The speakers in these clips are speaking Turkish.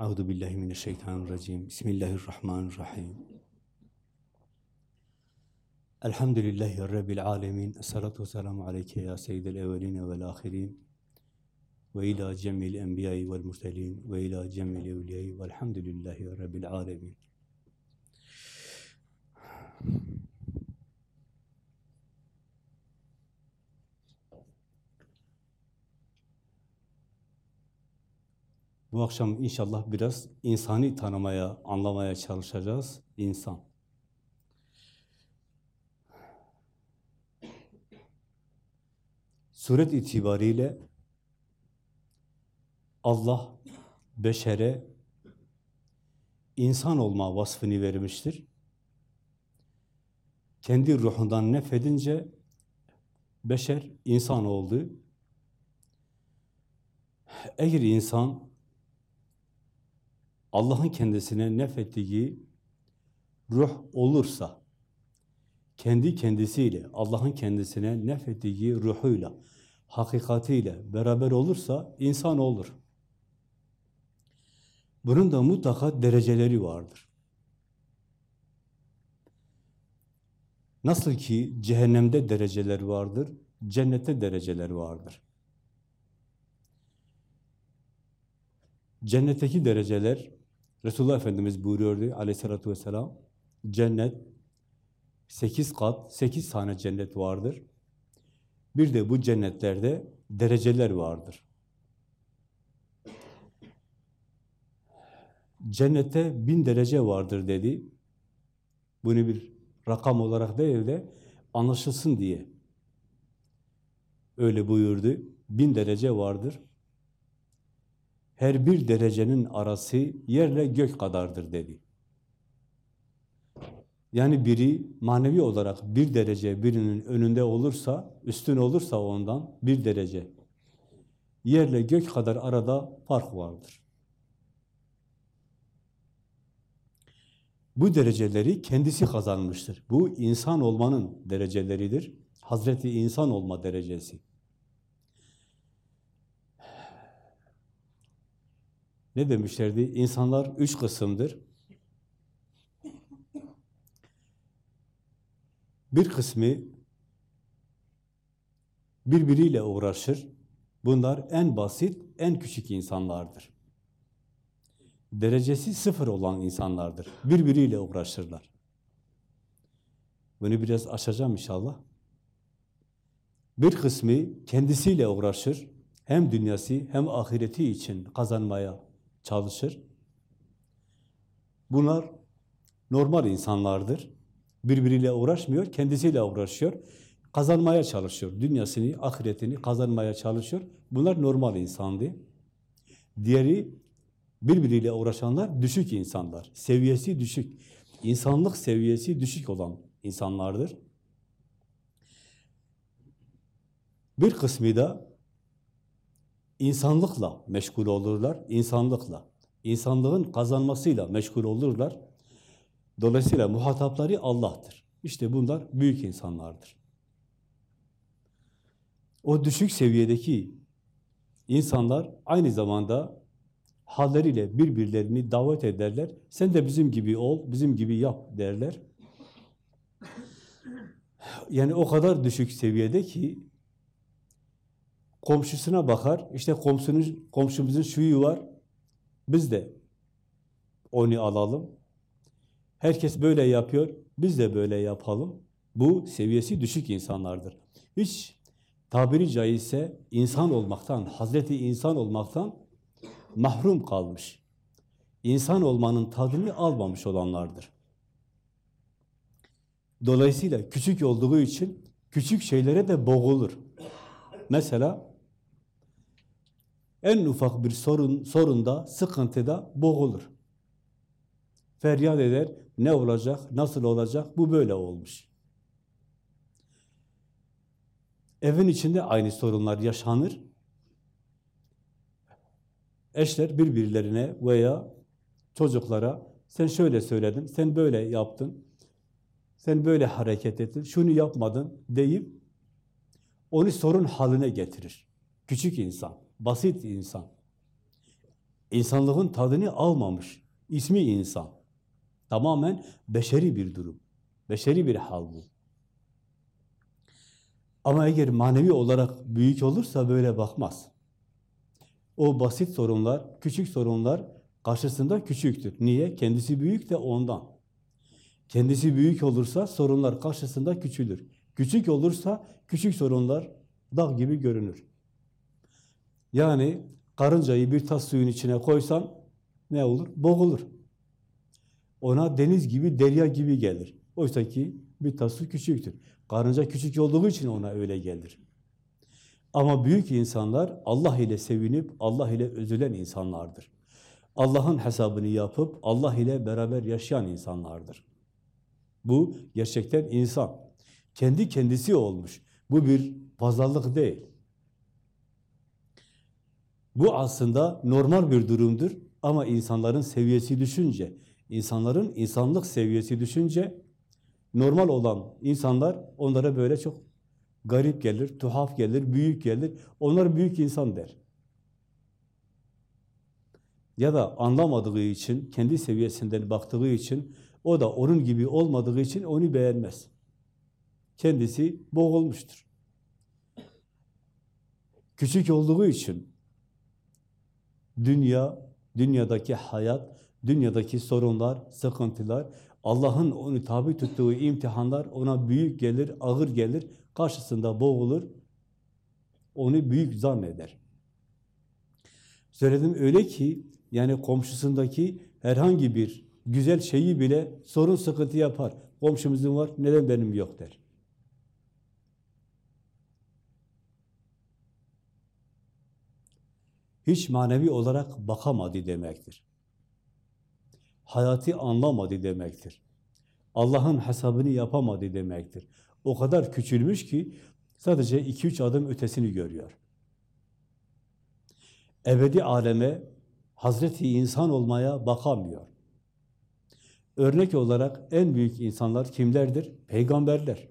Euzu billahi mineşşeytanirracim. Bismillahirrahmanirrahim. Elhamdülillahi rabbil alamin. Essalatu vesselamu aleyke ya seyyidel evvelin ve'l ahirin. Ve ila cemil enbiya'i ve'l murselin ve ila cemil evliya'i ve'lhamdülillahi rabbil alamin. Bu akşam inşallah biraz insani tanımaya, anlamaya çalışacağız. İnsan. Suret itibariyle Allah beşere insan olma vasfını vermiştir. Kendi ruhundan nefedince beşer insan oldu. Eğer insan Allah'ın kendisine nefettiği ruh olursa, kendi kendisiyle, Allah'ın kendisine nefettiği ruhuyla, hakikatiyle beraber olursa insan olur. Bunun da mutlaka dereceleri vardır. Nasıl ki cehennemde dereceler vardır, cennette dereceler vardır. Cennetteki dereceler, Resulullah Efendimiz buyuruyordu aleyhissalatü vesselam, cennet sekiz kat, sekiz tane cennet vardır. Bir de bu cennetlerde dereceler vardır. Cennette bin derece vardır dedi. Bunu bir rakam olarak değil de anlaşılsın diye öyle buyurdu. Bin derece vardır. Her bir derecenin arası yerle gök kadardır dedi. Yani biri manevi olarak bir derece birinin önünde olursa, üstün olursa ondan bir derece. Yerle gök kadar arada fark vardır. Bu dereceleri kendisi kazanmıştır. Bu insan olmanın dereceleridir. Hazreti insan olma derecesi. Ne demişlerdi? İnsanlar üç kısımdır. Bir kısmı birbiriyle uğraşır. Bunlar en basit, en küçük insanlardır. Derecesi sıfır olan insanlardır. Birbiriyle uğraşırlar. Bunu biraz açacağım inşallah. Bir kısmı kendisiyle uğraşır. Hem dünyası hem ahireti için kazanmaya çalışır. Bunlar normal insanlardır. Birbiriyle uğraşmıyor, kendisiyle uğraşıyor. Kazanmaya çalışıyor. Dünyasını, ahiretini kazanmaya çalışıyor. Bunlar normal insandı. Diğeri birbiriyle uğraşanlar düşük insanlar. Seviyesi düşük. İnsanlık seviyesi düşük olan insanlardır. Bir kısmı da insanlıkla meşgul olurlar, insanlıkla. insanlığın kazanmasıyla meşgul olurlar. Dolayısıyla muhatapları Allah'tır. İşte bunlar büyük insanlardır. O düşük seviyedeki insanlar aynı zamanda halleriyle birbirlerini davet ederler. Sen de bizim gibi ol, bizim gibi yap derler. Yani o kadar düşük seviyede ki komşusuna bakar, işte komşunun, komşumuzun şuyu var, biz de onu alalım. Herkes böyle yapıyor, biz de böyle yapalım. Bu seviyesi düşük insanlardır. Hiç tabiri caizse insan olmaktan, Hazreti insan olmaktan mahrum kalmış. İnsan olmanın tadını almamış olanlardır. Dolayısıyla küçük olduğu için küçük şeylere de boğulur. Mesela en ufak bir sorun sorunda, sıkıntıda boğulur. Feryat eder, ne olacak, nasıl olacak, bu böyle olmuş. Evin içinde aynı sorunlar yaşanır. Eşler birbirlerine veya çocuklara sen şöyle söyledin, sen böyle yaptın, sen böyle hareket ettin, şunu yapmadın deyip onu sorun haline getirir. Küçük insan, basit insan. İnsanlığın tadını almamış. İsmi insan. Tamamen beşeri bir durum. Beşeri bir hal bu. Ama eğer manevi olarak büyük olursa böyle bakmaz. O basit sorunlar, küçük sorunlar karşısında küçüktür. Niye? Kendisi büyük de ondan. Kendisi büyük olursa sorunlar karşısında küçülür. Küçük olursa küçük sorunlar dağ gibi görünür. Yani karıncayı bir tas suyun içine koysan ne olur? Boğulur. Ona deniz gibi, derya gibi gelir. Oysa ki bir tas su küçüktür. Karınca küçük olduğu için ona öyle gelir. Ama büyük insanlar Allah ile sevinip Allah ile özülen insanlardır. Allah'ın hesabını yapıp Allah ile beraber yaşayan insanlardır. Bu gerçekten insan. Kendi kendisi olmuş. Bu bir pazarlık değil. Bu aslında normal bir durumdur ama insanların seviyesi düşünce, insanların insanlık seviyesi düşünce normal olan insanlar onlara böyle çok garip gelir, tuhaf gelir, büyük gelir. Onlar büyük insan der. Ya da anlamadığı için, kendi seviyesinden baktığı için, o da onun gibi olmadığı için onu beğenmez. Kendisi boğulmuştur. Küçük olduğu için dünya, dünyadaki hayat, dünyadaki sorunlar, sıkıntılar, Allah'ın onu tabi tuttuğu imtihanlar ona büyük gelir, ağır gelir, karşısında boğulur, onu büyük zanneder. Söyledim öyle ki, yani komşusundaki herhangi bir güzel şeyi bile sorun sıkıntı yapar. Komşumuzun var, neden benim yok der. Hiç manevi olarak bakamadı demektir. Hayatı anlamadı demektir. Allah'ın hesabını yapamadı demektir. O kadar küçülmüş ki sadece iki üç adım ötesini görüyor. Ebedi aleme, Hazreti insan olmaya bakamıyor. Örnek olarak en büyük insanlar kimlerdir? Peygamberler.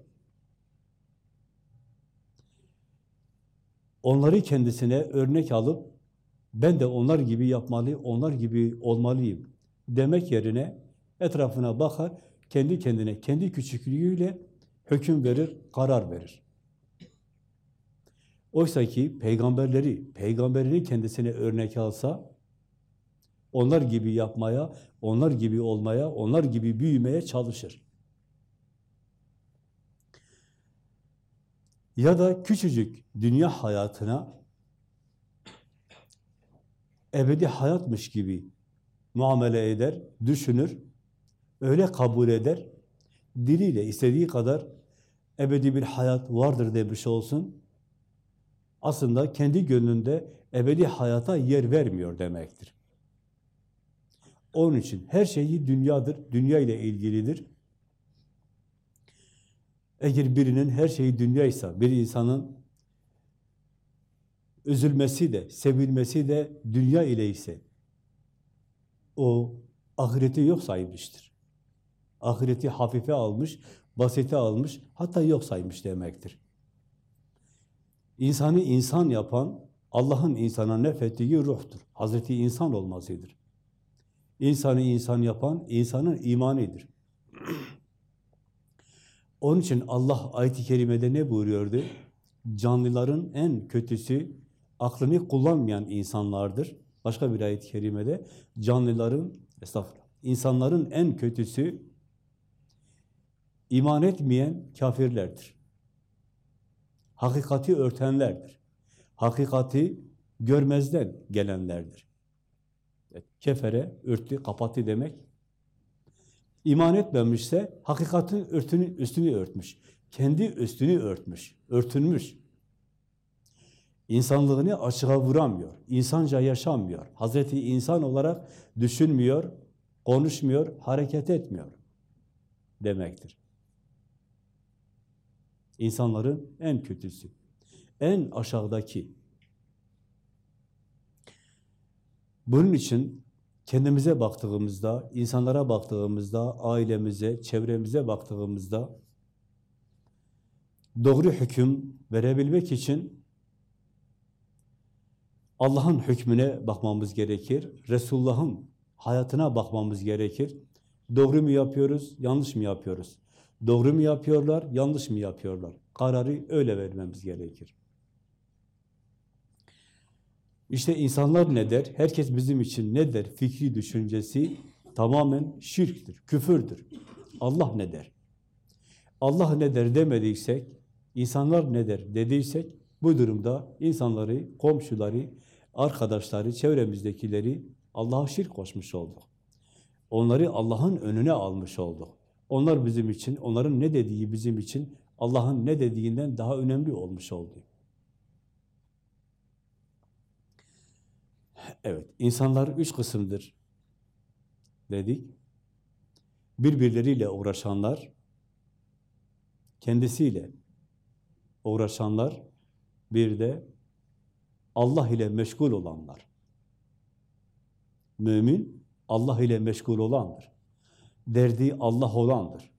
Onları kendisine örnek alıp ben de onlar gibi yapmalı, onlar gibi olmalıyım demek yerine etrafına bakar, kendi kendine, kendi küçüklüğüyle hüküm verir, karar verir. Oysa ki peygamberleri, peygamberini kendisine örnek alsa, onlar gibi yapmaya, onlar gibi olmaya, onlar gibi büyümeye çalışır. Ya da küçücük dünya hayatına ebedi hayatmış gibi muamele eder, düşünür, öyle kabul eder, diliyle istediği kadar ebedi bir hayat vardır demiş olsun, aslında kendi gönlünde ebedi hayata yer vermiyor demektir. Onun için her şeyi dünyadır, dünya ile ilgilidir. Eğer birinin her şeyi dünyaysa, bir insanın üzülmesi de, sevilmesi de dünya ile ise, o ahireti yok saymıştır. Ahireti hafife almış, basite almış, hatta yok saymış demektir. İnsanı insan yapan, Allah'ın insana nefettiği ruhtur. Hazreti insan olmasıdır. İnsanı insan yapan, insanın imanidir. Onun için Allah ayet-i kerimede ne buyuruyordu? Canlıların en kötüsü aklını kullanmayan insanlardır. Başka bir ayet-i kerimede canlıların, estağfurullah, insanların en kötüsü iman etmeyen kafirlerdir. Hakikati örtenlerdir. Hakikati görmezden gelenlerdir. Kefere, örtü, kapattı demek. İman etmemişse hakikatin örtünü, üstünü örtmüş. Kendi üstünü örtmüş, örtünmüş. İnsanlığını açığa vuramıyor, insanca yaşamıyor. Hazreti insan olarak düşünmüyor, konuşmuyor, hareket etmiyor demektir. İnsanların en kötüsü, en aşağıdaki. Bunun için kendimize baktığımızda, insanlara baktığımızda, ailemize, çevremize baktığımızda doğru hüküm verebilmek için Allah'ın hükmüne bakmamız gerekir. Resulullah'ın hayatına bakmamız gerekir. Doğru mu yapıyoruz, yanlış mı yapıyoruz? Doğru mu yapıyorlar, yanlış mı yapıyorlar? Kararı öyle vermemiz gerekir. İşte insanlar ne der? Herkes bizim için ne der? Fikri düşüncesi tamamen şirktir, küfürdür. Allah ne der? Allah ne der demediysek, insanlar ne der dediysek, bu durumda insanları, komşuları, arkadaşları, çevremizdekileri Allah'a şirk koşmuş olduk. Onları Allah'ın önüne almış olduk. Onlar bizim için, onların ne dediği bizim için Allah'ın ne dediğinden daha önemli olmuş oldu. Evet, insanlar üç kısımdır dedik. Birbirleriyle uğraşanlar, kendisiyle uğraşanlar, bir de Allah ile meşgul olanlar. Mümin, Allah ile meşgul olandır. Derdi Allah olandır.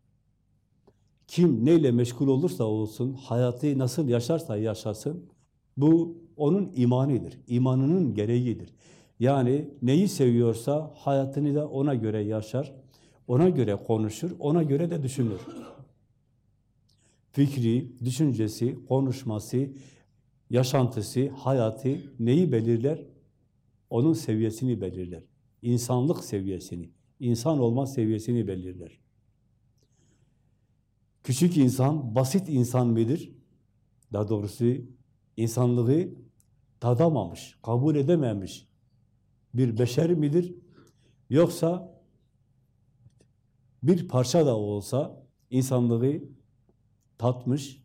Kim neyle meşgul olursa olsun, hayatı nasıl yaşarsa yaşasın, bu onun imanidir, imanının gereğidir. Yani neyi seviyorsa hayatını da ona göre yaşar, ona göre konuşur, ona göre de düşünür. Fikri, düşüncesi, konuşması, yaşantısı, hayatı neyi belirler? Onun seviyesini belirler. İnsanlık seviyesini, insan olma seviyesini belirler. Küçük insan, basit insan mıdır? Daha doğrusu insanlığı tadamamış, kabul edememiş bir beşer midir? Yoksa bir parça da olsa insanlığı tatmış,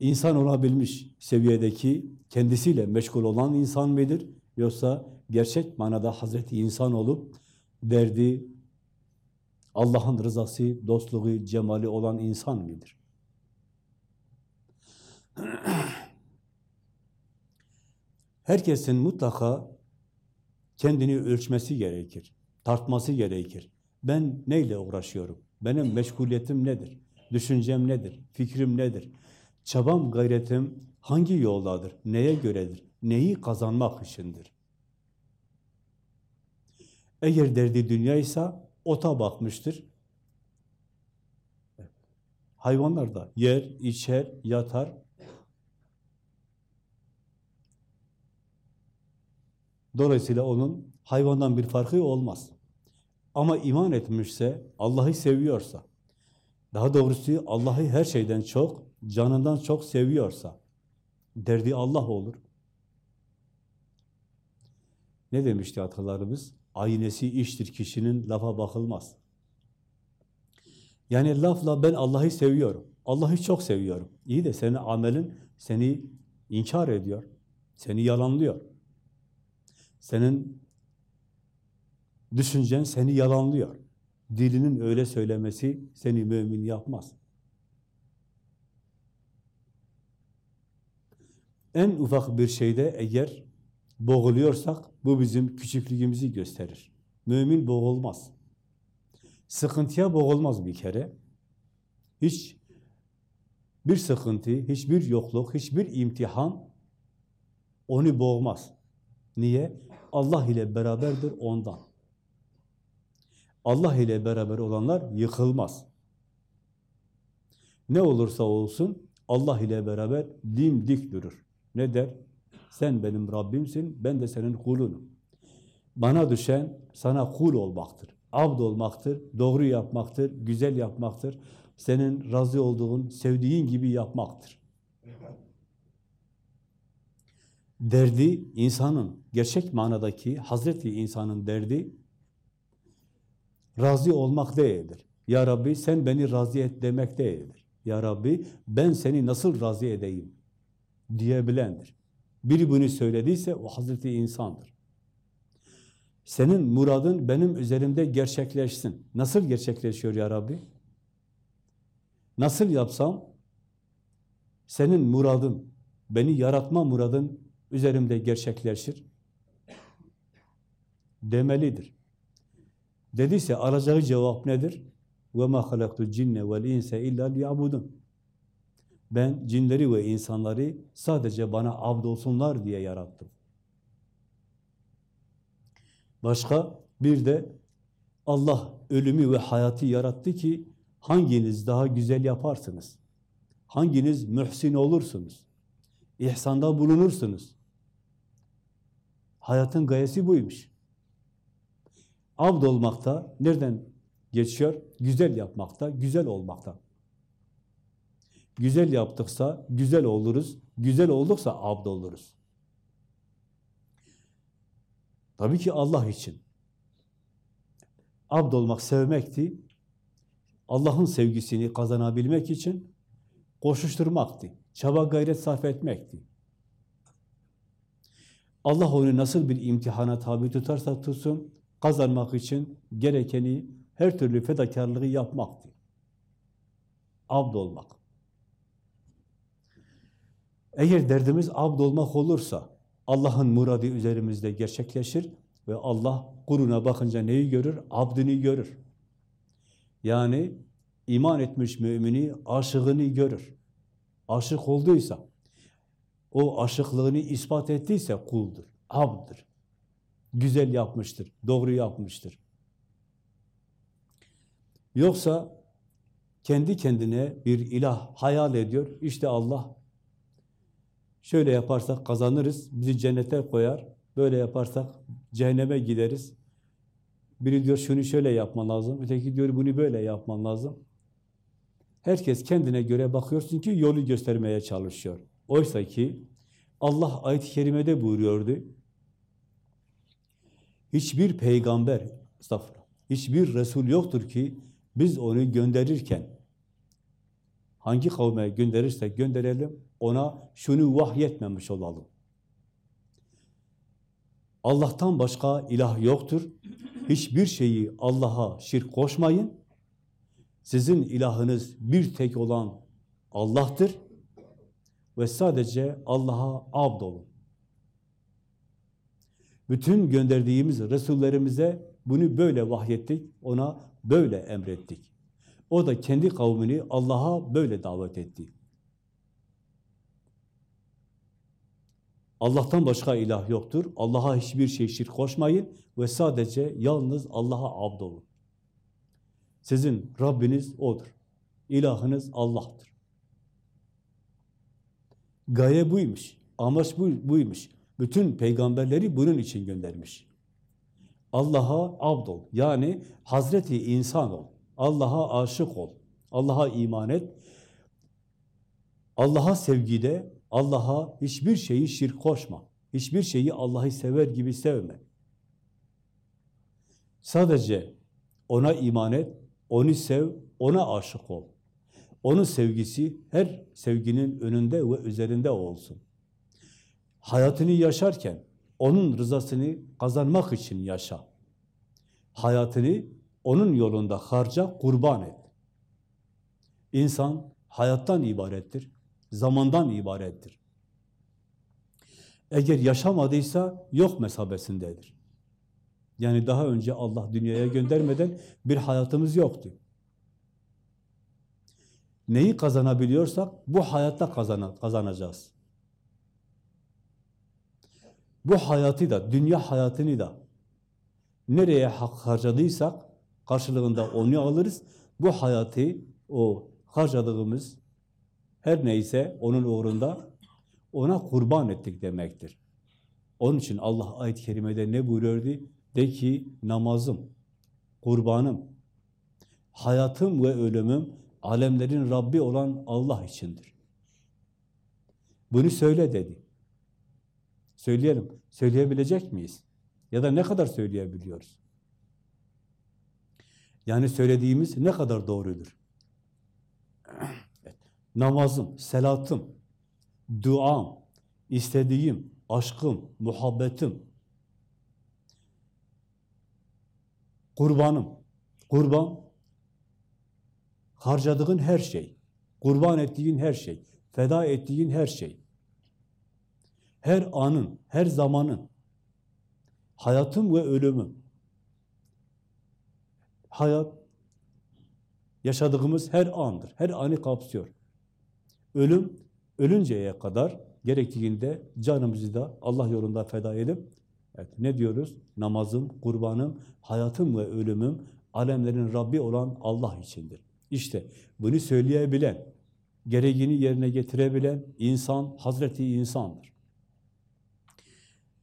insan olabilmiş seviyedeki kendisiyle meşgul olan insan mıdır? Yoksa gerçek manada Hazreti insan olup derdi Allah'ın rızası, dostluğu, cemali olan insan mıdır? Herkesin mutlaka kendini ölçmesi gerekir, tartması gerekir. Ben neyle uğraşıyorum? Benim meşguliyetim nedir? Düşüncem nedir? Fikrim nedir? Çabam, gayretim hangi yoldadır? Neye göredir? Neyi kazanmak içindir? Eğer derdi dünyaysa ota bakmıştır. Hayvanlar da yer, içer, yatar. Dolayısıyla onun hayvandan bir farkı olmaz. Ama iman etmişse, Allah'ı seviyorsa, daha doğrusu Allah'ı her şeyden çok, canından çok seviyorsa, derdi Allah olur. Ne demişti atalarımız? Aynesi iştir kişinin, lafa bakılmaz. Yani lafla ben Allah'ı seviyorum, Allah'ı çok seviyorum. İyi de senin amelin seni inkar ediyor, seni yalanlıyor. Senin düşüncen seni yalanlıyor. Dilinin öyle söylemesi seni mümin yapmaz. En ufak bir şeyde eğer boğuluyorsak bu bizim küçüklüğümüzü gösterir. Mümin boğulmaz. Sıkıntıya boğulmaz bir kere. Hiç bir sıkıntı, hiçbir yokluk, hiçbir imtihan onu boğmaz. Niye? Allah ile beraberdir ondan. Allah ile beraber olanlar yıkılmaz. Ne olursa olsun Allah ile beraber dimdik durur. Ne der? Sen benim Rabbimsin, ben de senin kulunum. Bana düşen sana kul olmaktır, abd olmaktır, doğru yapmaktır, güzel yapmaktır. Senin razı olduğun, sevdiğin gibi yapmaktır. Derdi insanın, gerçek manadaki Hazreti insanın derdi razı olmak değildir. Ya Rabbi sen beni razı et demek değildir. Ya Rabbi ben seni nasıl razı edeyim diyebilendir. Biri bunu söylediyse o Hazreti insandır. Senin muradın benim üzerimde gerçekleşsin. Nasıl gerçekleşiyor ya Rabbi? Nasıl yapsam senin muradın, beni yaratma muradın üzerimde gerçekleşir demelidir. Dediyse alacağı cevap nedir? وَمَا خَلَقْتُ الْجِنَّ وَالْاِنْسَ اِلَّا لِيَعْبُدُونَ ben cinleri ve insanları sadece bana abd olsunlar diye yarattım. Başka bir de Allah ölümü ve hayatı yarattı ki hanginiz daha güzel yaparsınız? Hanginiz mühsin olursunuz? İhsanda bulunursunuz. Hayatın gayesi buymuş. Abd olmakta nereden geçiyor? Güzel yapmakta, güzel olmakta. Güzel yaptıksa güzel oluruz, güzel olduksa abd oluruz. Tabii ki Allah için. Abd olmak sevmekti. Allah'ın sevgisini kazanabilmek için koşuşturmaktı. Çaba gayret sarf etmekti. Allah onu nasıl bir imtihana tabi tutarsa tutsun, kazanmak için gerekeni her türlü fedakarlığı yapmaktı. Abd olmak. Eğer derdimiz abd olmak olursa, Allah'ın muradı üzerimizde gerçekleşir ve Allah kuluna bakınca neyi görür? Abdini görür. Yani iman etmiş mümini aşığını görür. Aşık olduysa, o aşıklığını ispat ettiyse kuldur, abdır. Güzel yapmıştır, doğru yapmıştır. Yoksa kendi kendine bir ilah hayal ediyor. İşte Allah şöyle yaparsak kazanırız, bizi cennete koyar. Böyle yaparsak cehenneme gideriz. Biri diyor şunu şöyle yapman lazım, öteki diyor bunu böyle yapman lazım. Herkes kendine göre bakıyorsun ki yolu göstermeye çalışıyor. Oysa ki Allah ayet-i kerimede buyuruyordu. Hiçbir peygamber, estağfurullah, hiçbir Resul yoktur ki biz onu gönderirken hangi kavme gönderirsek gönderelim ona şunu vahyetmemiş olalım. Allah'tan başka ilah yoktur. Hiçbir şeyi Allah'a şirk koşmayın. Sizin ilahınız bir tek olan Allah'tır. Ve sadece Allah'a abd olun. Bütün gönderdiğimiz Resullerimize bunu böyle vahyettik, ona böyle emrettik. O da kendi kavmini Allah'a böyle davet etti. Allah'tan başka ilah yoktur. Allah'a hiçbir şey şirk koşmayın ve sadece yalnız Allah'a abd olun. Sizin Rabbiniz O'dur. İlahınız Allah'tır. Gaye buymuş. Amaç bu, buymuş. Bütün peygamberleri bunun için göndermiş. Allah'a abd ol. Yani Hazreti insan ol. Allah'a aşık ol. Allah'a iman et. Allah'a sevgide, Allah'a hiçbir şeyi şirk koşma. Hiçbir şeyi Allah'ı sever gibi sevme. Sadece ona iman et, onu sev, ona aşık ol. Onun sevgisi her sevginin önünde ve üzerinde olsun. Hayatını yaşarken onun rızasını kazanmak için yaşa. Hayatını onun yolunda harca, kurban et. İnsan hayattan ibarettir, zamandan ibarettir. Eğer yaşamadıysa yok mesabesindedir. Yani daha önce Allah dünyaya göndermeden bir hayatımız yoktu. Neyi kazanabiliyorsak bu hayatta kazanacağız. Bu hayatı da, dünya hayatını da nereye harcadıysak karşılığında onu alırız. Bu hayatı, o harcadığımız her neyse onun uğrunda ona kurban ettik demektir. Onun için Allah ayet-i kerimede ne buyuruyordu? De ki namazım, kurbanım, hayatım ve ölümüm alemlerin Rabbi olan Allah içindir. Bunu söyle dedi. Söyleyelim. Söyleyebilecek miyiz? Ya da ne kadar söyleyebiliyoruz? Yani söylediğimiz ne kadar doğrudur? Namazım, selatım, duam, istediğim, aşkım, muhabbetim, kurbanım. Kurban, harcadığın her şey, kurban ettiğin her şey, feda ettiğin her şey. Her anın, her zamanın, hayatım ve ölümüm. Hayat, yaşadığımız her andır, her anı kapsıyor. Ölüm, ölünceye kadar gerektiğinde canımızı da Allah yolunda feda edip, evet, ne diyoruz? Namazım, kurbanım, hayatım ve ölümüm alemlerin Rabbi olan Allah içindir. İşte bunu söyleyebilen, gereğini yerine getirebilen insan, Hazreti insandır.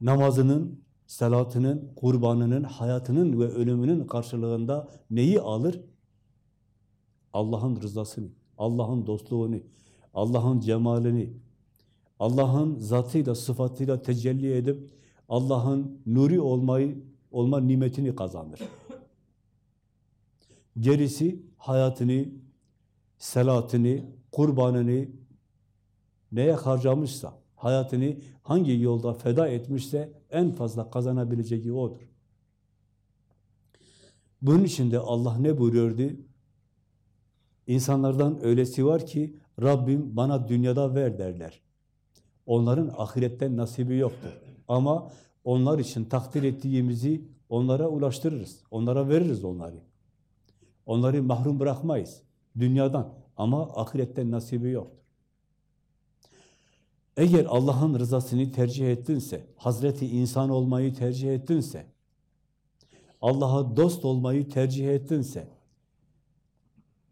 Namazının, salatının, kurbanının, hayatının ve ölümünün karşılığında neyi alır? Allah'ın rızasını, Allah'ın dostluğunu, Allah'ın cemalini, Allah'ın zatıyla, sıfatıyla tecelli edip Allah'ın nuri olmayı, olma nimetini kazanır. Gerisi hayatını, salatını, kurbanını neye harcamışsa, hayatını hangi yolda feda etmişse en fazla kazanabileceği odur. Bunun için de Allah ne buyuruyordu? İnsanlardan öylesi var ki Rabbim bana dünyada ver derler. Onların ahiretten nasibi yoktur. Ama onlar için takdir ettiğimizi onlara ulaştırırız. Onlara veririz onları. Onları mahrum bırakmayız dünyadan ama ahiretten nasibi yoktur. Eğer Allah'ın rızasını tercih ettinse, Hazreti insan olmayı tercih ettinse, Allah'a dost olmayı tercih ettinse,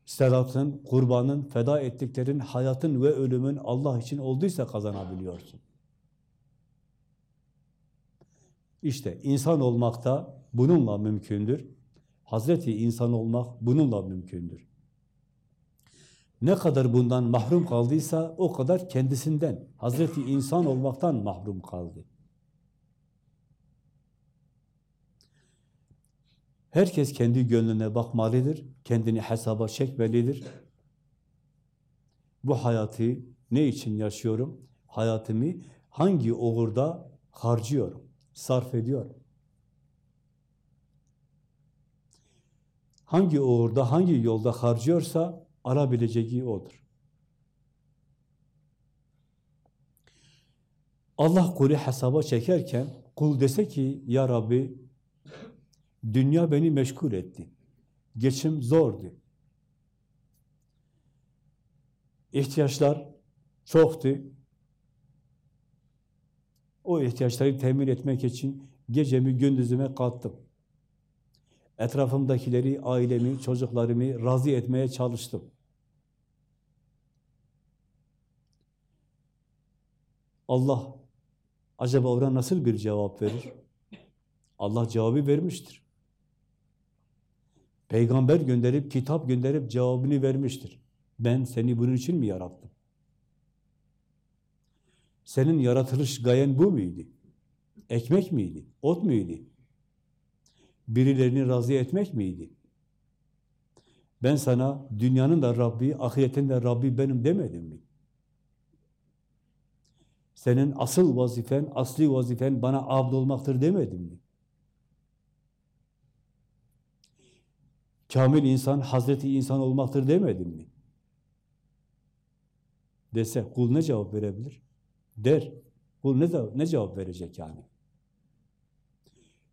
salatın, kurbanın, feda ettiklerin, hayatın ve ölümün Allah için olduysa kazanabiliyorsun. İşte insan olmak da bununla mümkündür. Hazreti insan olmak bununla mümkündür. Ne kadar bundan mahrum kaldıysa o kadar kendisinden, Hazreti insan olmaktan mahrum kaldı. Herkes kendi gönlüne bakmalıdır, kendini hesaba çekmelidir. Bu hayatı ne için yaşıyorum? Hayatımı hangi uğurda harcıyorum, sarf ediyorum? Hangi uğurda, hangi yolda harcıyorsa alabileceği odur. Allah kulü hesaba çekerken kul dese ki ya Rabbi dünya beni meşgul etti. Geçim zordu. İhtiyaçlar çoktu. O ihtiyaçları temin etmek için gecemi gündüzüme kattım. Etrafımdakileri, ailemi, çocuklarımı razı etmeye çalıştım. Allah acaba ona nasıl bir cevap verir? Allah cevabı vermiştir. Peygamber gönderip, kitap gönderip cevabını vermiştir. Ben seni bunun için mi yarattım? Senin yaratılış gayen bu muydu? Ekmek miydi? Ot muydu? Birilerini razı etmek miydi? Ben sana dünyanın da Rabbi, ahiretin de Rabbi benim demedim mi? Senin asıl vazifen, asli vazifen bana abd olmaktır demedim mi? Kamil insan, Hazreti insan olmaktır demedim mi? Dese kul ne cevap verebilir? Der. Kul ne, ne cevap verecek yani?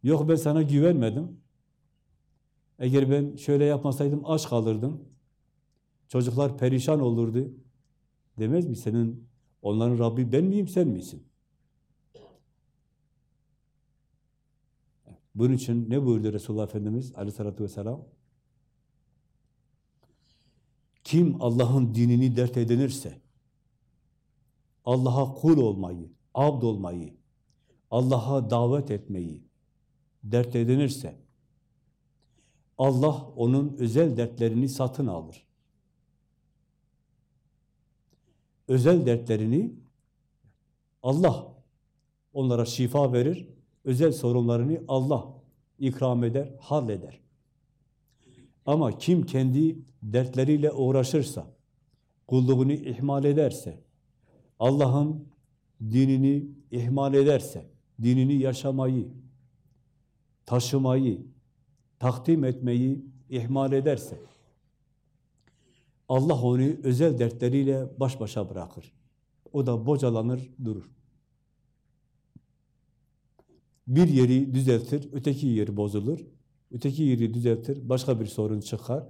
Yok ben sana güvenmedim. Eğer ben şöyle yapmasaydım aç kalırdım. Çocuklar perişan olurdu. Demez mi senin onların Rabbi ben miyim sen misin? Bunun için ne buyurdu Resulullah Efendimiz aleyhissalatü vesselam? Kim Allah'ın dinini dert edinirse, Allah'a kul olmayı, abd olmayı, Allah'a davet etmeyi dert edinirse, Allah onun özel dertlerini satın alır. Özel dertlerini Allah onlara şifa verir, özel sorunlarını Allah ikram eder, halleder. Ama kim kendi dertleriyle uğraşırsa, kulluğunu ihmal ederse, Allah'ın dinini ihmal ederse, dinini yaşamayı, taşımayı, takdim etmeyi ihmal ederse, Allah onu özel dertleriyle baş başa bırakır. O da bocalanır, durur. Bir yeri düzeltir, öteki yeri bozulur. Öteki yeri düzeltir, başka bir sorun çıkar.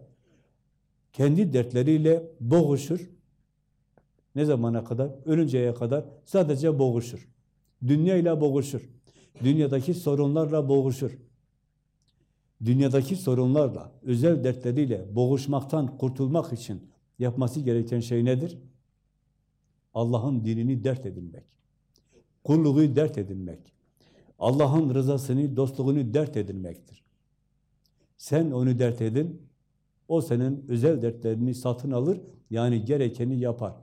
Kendi dertleriyle boğuşur. Ne zamana kadar? Ölünceye kadar sadece boğuşur. Dünyayla boğuşur. Dünyadaki sorunlarla boğuşur. Dünyadaki sorunlarla, özel dertleriyle boğuşmaktan kurtulmak için yapması gereken şey nedir? Allah'ın dinini dert edinmek. Kulluğu dert edinmek. Allah'ın rızasını, dostluğunu dert edinmektir. Sen onu dert edin, o senin özel dertlerini satın alır, yani gerekeni yapar.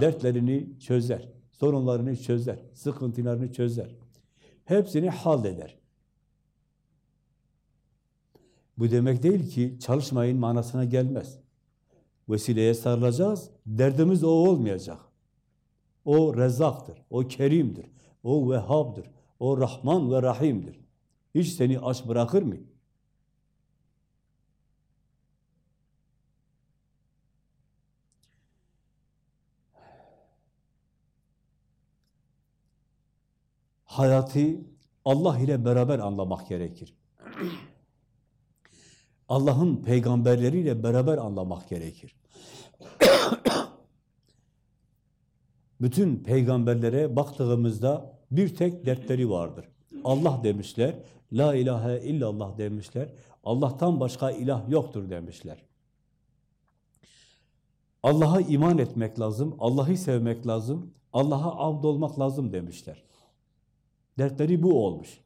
Dertlerini çözer, sorunlarını çözer, sıkıntılarını çözer. Hepsini halleder. Bu demek değil ki çalışmayın manasına gelmez. Vesileye sarılacağız, derdimiz o olmayacak. O Rezzak'tır, o Kerim'dir, o Vehhab'dır, o Rahman ve Rahim'dir. Hiç seni aç bırakır mı? Hayatı Allah ile beraber anlamak gerekir. Allah'ın peygamberleriyle beraber anlamak gerekir. Bütün peygamberlere baktığımızda bir tek dertleri vardır. Allah demişler, la ilahe illallah demişler, Allah'tan başka ilah yoktur demişler. Allah'a iman etmek lazım, Allah'ı sevmek lazım, Allah'a abd olmak lazım demişler. Dertleri bu olmuş.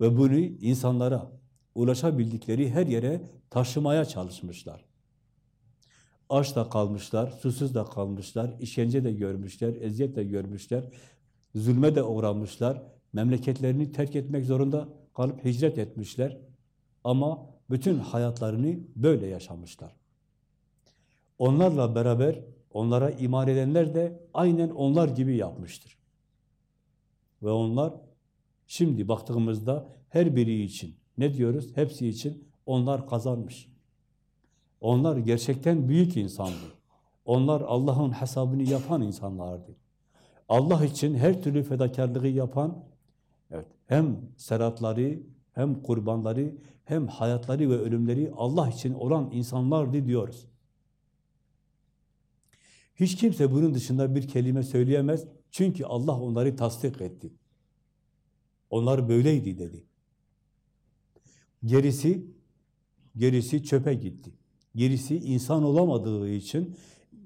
Ve bunu insanlara ulaşabildikleri her yere taşımaya çalışmışlar. Aç da kalmışlar, susuz da kalmışlar, işkence de görmüşler, eziyet de görmüşler, zulme de uğramışlar, memleketlerini terk etmek zorunda kalıp hicret etmişler. Ama bütün hayatlarını böyle yaşamışlar. Onlarla beraber, onlara iman edenler de aynen onlar gibi yapmıştır. Ve onlar şimdi baktığımızda her biri için ne diyoruz? Hepsi için onlar kazanmış. Onlar gerçekten büyük insandı. Onlar Allah'ın hesabını yapan insanlardı. Allah için her türlü fedakarlığı yapan, evet, hem seratları, hem kurbanları, hem hayatları ve ölümleri Allah için olan insanlardı diyoruz. Hiç kimse bunun dışında bir kelime söyleyemez. Çünkü Allah onları tasdik etti. Onlar böyleydi dedi. Gerisi, gerisi çöpe gitti. Gerisi insan olamadığı için,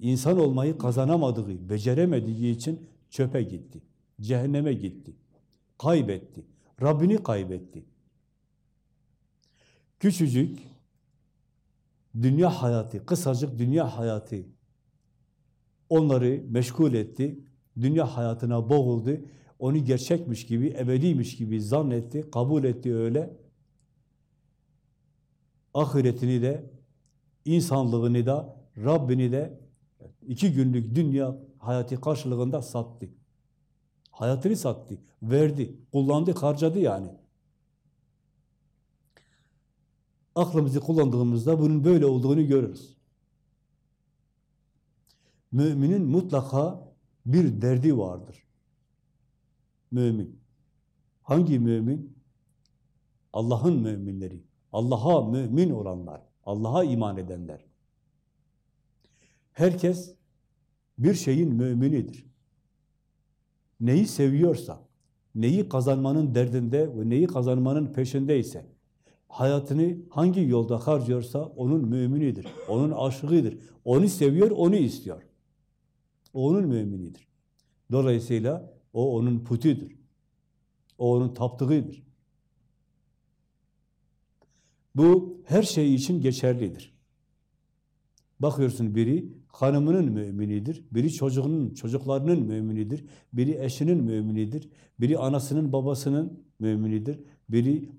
insan olmayı kazanamadığı, beceremediği için çöpe gitti. Cehenneme gitti. Kaybetti. Rabbini kaybetti. Küçücük dünya hayatı, kısacık dünya hayatı onları meşgul etti. Dünya hayatına boğuldu. Onu gerçekmiş gibi, ebediymiş gibi zannetti, kabul etti öyle ahiretini de, insanlığını da, Rabbini de iki günlük dünya hayatı karşılığında sattı. Hayatını sattı, verdi, kullandı, harcadı yani. Aklımızı kullandığımızda bunun böyle olduğunu görürüz. Müminin mutlaka bir derdi vardır. Mümin. Hangi mümin? Allah'ın müminleri. Allah'a mümin olanlar, Allah'a iman edenler. Herkes bir şeyin müminidir. Neyi seviyorsa, neyi kazanmanın derdinde ve neyi kazanmanın peşindeyse, hayatını hangi yolda harcıyorsa onun müminidir, onun aşığıdır. Onu seviyor, onu istiyor. O onun müminidir. Dolayısıyla o onun putudur. O onun taptığıdır. Bu her şey için geçerlidir. Bakıyorsun biri hanımının müminidir, biri çocuğunun, çocuklarının müminidir, biri eşinin müminidir, biri anasının, babasının müminidir, biri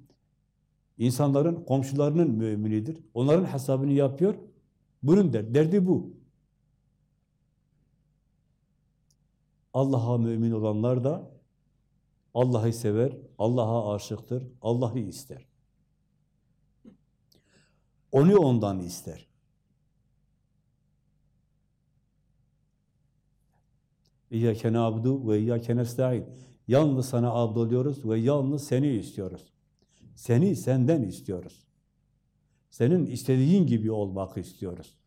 insanların, komşularının müminidir. Onların hesabını yapıyor. Bunun der, derdi bu. Allah'a mümin olanlar da Allah'ı sever, Allah'a aşıktır, Allah'ı ister. Onu ondan ister. İyyâke nâbdu ve iyyâke nesta'in. Yalnız sana abdoluyoruz ve yalnız seni istiyoruz. Seni senden istiyoruz. Senin istediğin gibi olmak istiyoruz.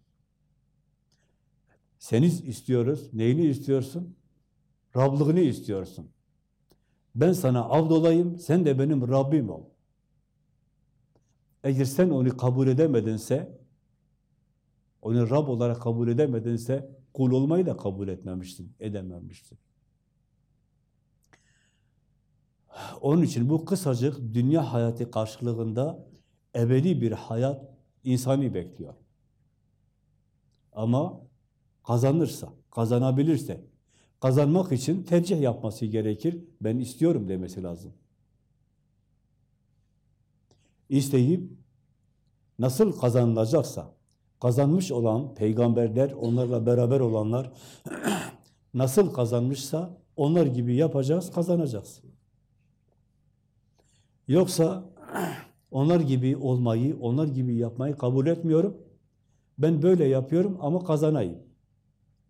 Seni istiyoruz. Neyini istiyorsun? Rablığını istiyorsun. Ben sana abd olayım, sen de benim Rabbim ol. Eğer sen onu kabul edemedinse, onu Rab olarak kabul edemedinse, kul olmayı da kabul etmemiştin, edememiştin. Onun için bu kısacık dünya hayatı karşılığında ebedi bir hayat insanı bekliyor. Ama kazanırsa, kazanabilirse, kazanmak için tercih yapması gerekir. Ben istiyorum demesi lazım. İsteyip nasıl kazanılacaksa, kazanmış olan peygamberler, onlarla beraber olanlar nasıl kazanmışsa onlar gibi yapacağız, kazanacağız. Yoksa onlar gibi olmayı, onlar gibi yapmayı kabul etmiyorum. Ben böyle yapıyorum ama kazanayım.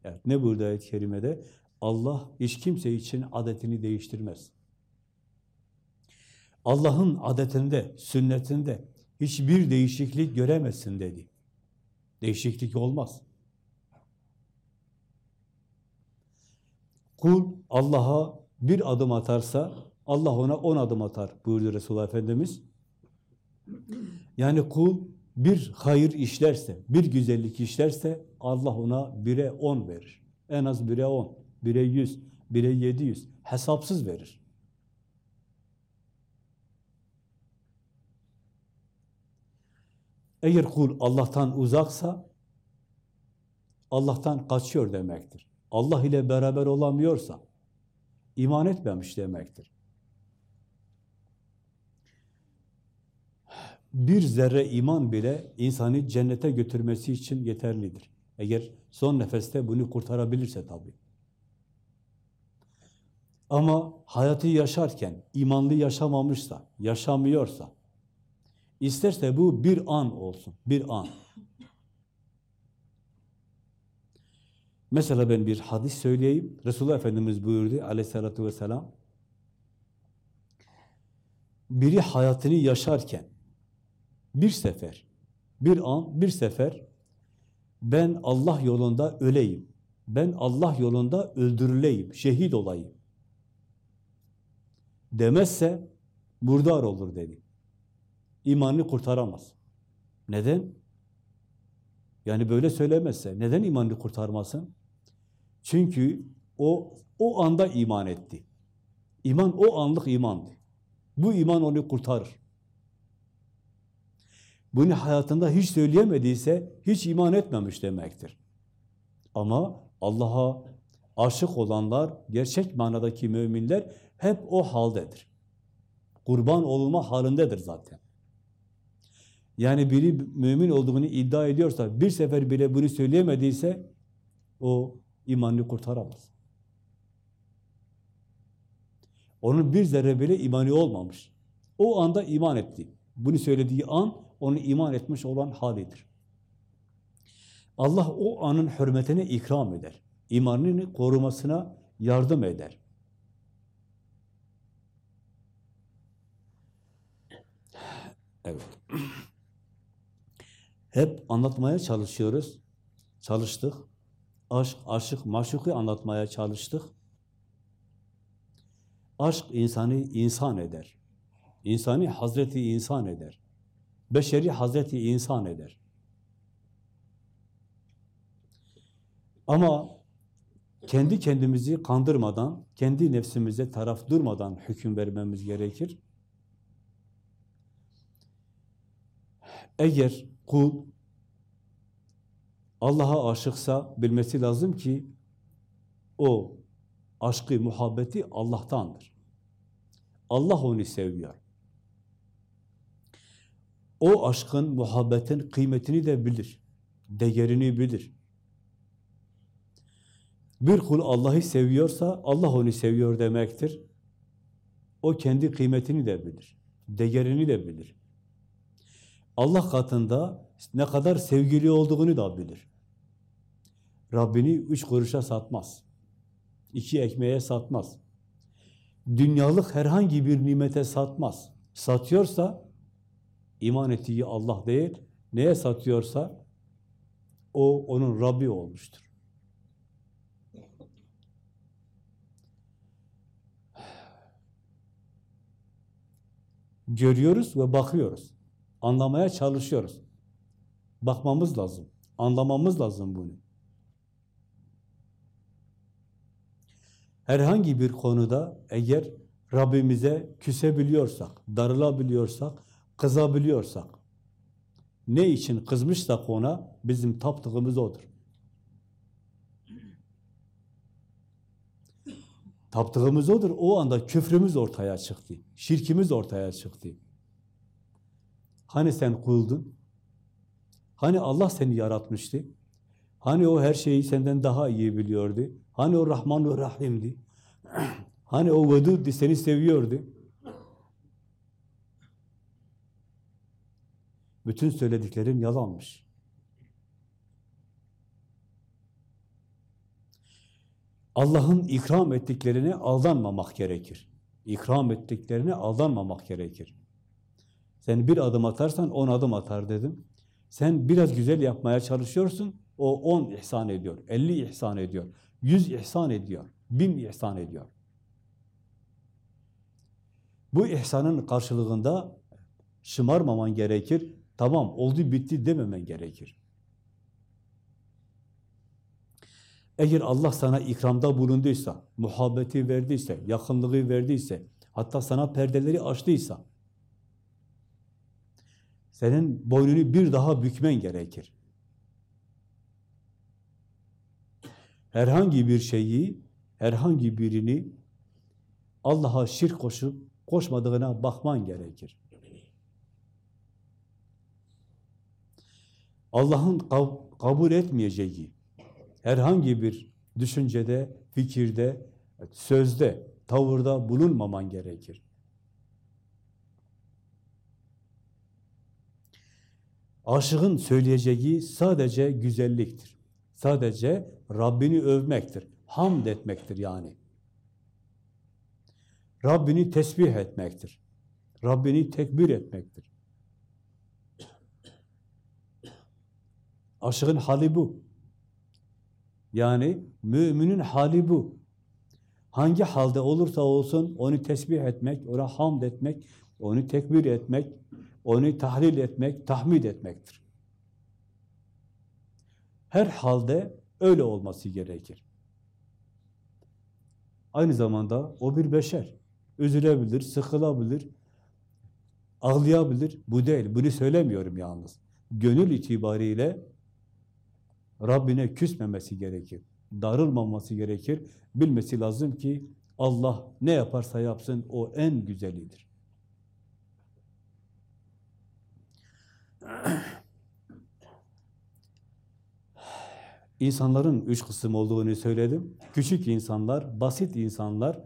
Evet, ne burada ayet-i kerimede? Allah hiç kimse için adetini değiştirmez. Allah'ın adetinde, sünnetinde hiçbir değişiklik göremezsin dedi. Değişiklik olmaz. Kul Allah'a bir adım atarsa Allah ona on adım atar buyurdu Resulullah Efendimiz. Yani kul bir hayır işlerse, bir güzellik işlerse Allah ona bire on verir. En az bire on, bire yüz, bire yedi yüz. Hesapsız verir. Eğer kul Allah'tan uzaksa, Allah'tan kaçıyor demektir. Allah ile beraber olamıyorsa, iman etmemiş demektir. Bir zerre iman bile insanı cennete götürmesi için yeterlidir. Eğer son nefeste bunu kurtarabilirse tabii. Ama hayatı yaşarken imanlı yaşamamışsa, yaşamıyorsa, isterse bu bir an olsun, bir an. Mesela ben bir hadis söyleyeyim. Resulullah Efendimiz buyurdu aleyhissalatü vesselam. Biri hayatını yaşarken bir sefer, bir an, bir sefer ben Allah yolunda öleyim. Ben Allah yolunda öldürüleyim, şehit olayım. Demezse murdar olur dedi. İmanını kurtaramaz. Neden? Yani böyle söylemezse neden imanını kurtarmasın? Çünkü o o anda iman etti. İman o anlık imandı. Bu iman onu kurtarır. Bunu hayatında hiç söyleyemediyse hiç iman etmemiş demektir. Ama Allah'a aşık olanlar, gerçek manadaki müminler hep o haldedir. Kurban olma halindedir zaten. Yani biri mümin olduğunu iddia ediyorsa, bir sefer bile bunu söyleyemediyse o imanını kurtaramaz. Onun bir zerre bile imanı olmamış. O anda iman etti. Bunu söylediği an onu iman etmiş olan halidir. Allah o anın hürmetine ikram eder. İmanını korumasına yardım eder. Evet. Hep anlatmaya çalışıyoruz. Çalıştık. Aşk, aşık, maşuku anlatmaya çalıştık. Aşk insanı insan eder. İnsanı Hazreti insan eder. Beşeri Hazreti insan eder. Ama kendi kendimizi kandırmadan, kendi nefsimize taraf durmadan hüküm vermemiz gerekir. Eğer kul Allah'a aşıksa bilmesi lazım ki o aşkı, muhabbeti Allah'tandır. Allah onu seviyor. O aşkın, muhabbetin kıymetini de bilir. Değerini bilir. Bir kul Allah'ı seviyorsa Allah onu seviyor demektir. O kendi kıymetini de bilir. Değerini de bilir. Allah katında ne kadar sevgili olduğunu da bilir. Rabbini üç kuruşa satmaz. iki ekmeğe satmaz. Dünyalık herhangi bir nimete satmaz. Satıyorsa iman ettiği Allah değil, neye satıyorsa o onun Rabbi olmuştur. Görüyoruz ve bakıyoruz. Anlamaya çalışıyoruz. Bakmamız lazım. Anlamamız lazım bunu. Herhangi bir konuda eğer Rabbimize küsebiliyorsak, darılabiliyorsak, kızabiliyorsak, ne için kızmışsak ona bizim taptığımız odur. Taptığımız odur. O anda küfrümüz ortaya çıktı. Şirkimiz ortaya çıktı. Hani sen kuldun? Hani Allah seni yaratmıştı? Hani o her şeyi senden daha iyi biliyordu? Hani o Rahman ve Rahim'di? Hani o Vedud'di, seni seviyordu? Bütün söylediklerin yalanmış. Allah'ın ikram ettiklerine aldanmamak gerekir. İkram ettiklerine aldanmamak gerekir. Sen bir adım atarsan on adım atar dedim. Sen biraz güzel yapmaya çalışıyorsun, o on ihsan ediyor, elli ihsan ediyor, yüz ihsan ediyor, bin ihsan ediyor. Bu ihsanın karşılığında şımarmaman gerekir, tamam oldu bitti dememen gerekir. Eğer Allah sana ikramda bulunduysa, muhabbeti verdiyse, yakınlığı verdiyse, hatta sana perdeleri açtıysa, senin boynunu bir daha bükmen gerekir. Herhangi bir şeyi, herhangi birini Allah'a şirk koşup koşmadığına bakman gerekir. Allah'ın kabul etmeyeceği herhangi bir düşüncede, fikirde, sözde, tavırda bulunmaman gerekir. Aşığın söyleyeceği sadece güzelliktir. Sadece Rabbini övmektir. Hamd etmektir yani. Rabbini tesbih etmektir. Rabbini tekbir etmektir. Aşığın hali bu. Yani müminin hali bu. Hangi halde olursa olsun onu tesbih etmek, ona hamd etmek, onu tekbir etmek, onu tahlil etmek, tahmid etmektir. Her halde öyle olması gerekir. Aynı zamanda o bir beşer. Üzülebilir, sıkılabilir, ağlayabilir. Bu değil, bunu söylemiyorum yalnız. Gönül itibariyle Rabbine küsmemesi gerekir. Darılmaması gerekir. Bilmesi lazım ki Allah ne yaparsa yapsın o en güzelidir. İnsanların üç kısım olduğunu söyledim. Küçük insanlar, basit insanlar,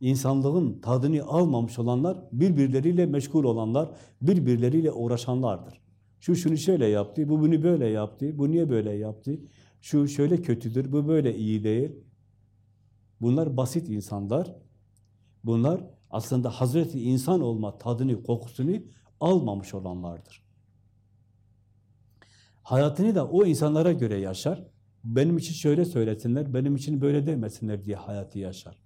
insanlığın tadını almamış olanlar, birbirleriyle meşgul olanlar, birbirleriyle uğraşanlardır. Şu şunu şöyle yaptı, bu bunu böyle yaptı, bu niye böyle yaptı, şu şöyle kötüdür, bu böyle iyi değil. Bunlar basit insanlar. Bunlar aslında Hazreti insan olma tadını, kokusunu almamış olanlardır. Hayatını da o insanlara göre yaşar. Benim için şöyle söylesinler, benim için böyle demesinler diye hayatı yaşar.